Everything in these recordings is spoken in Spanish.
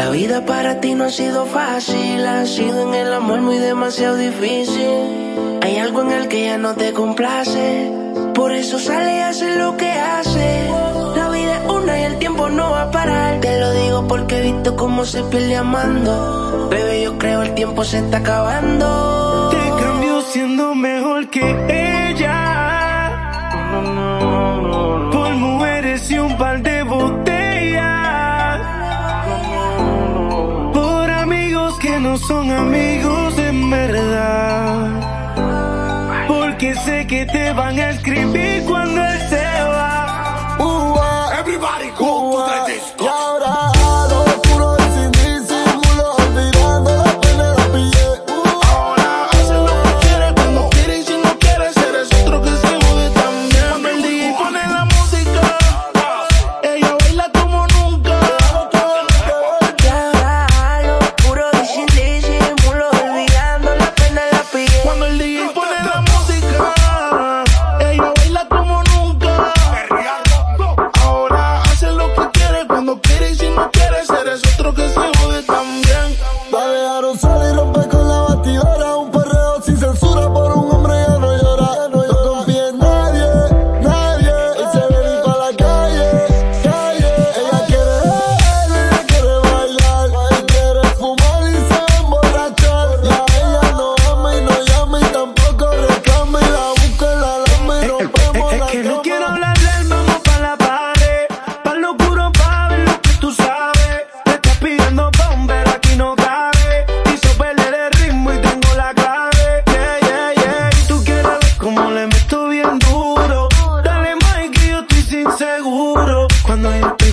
La vida para ti no ha sido fácil, ha sido en el amor muy demasiado difícil. Hay algo en el que ya no te complace, por eso sale y hace lo que hace. La vida es una y el tiempo no va a parar. Te lo digo porque he visto cómo se pierde amando. Bebé, yo creo el tiempo se está acabando. Te cambio siendo mejor que ella. Por mujeres y un par de no son amigos en verdad. Porque sé que te van a escribir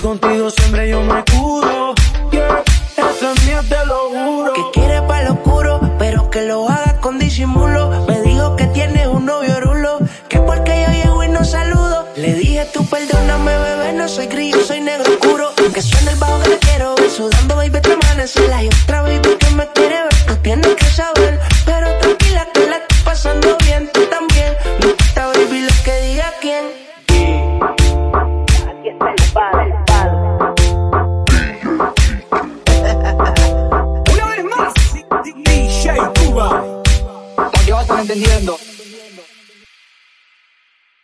contigo siempre yo me curo. Yeah, es mía, te lo juro. Que quiere pa' lo oscuro, pero que lo haga con disimulo. Me dijo que tiene un novio rulo, que porque yo llego y no saludo. Le dije tú perdóname, bebé, no soy gris, yo soy negro oscuro. Que suena el bajo que te quiero sudando baby, te amanecer. Hay otra entendiendo.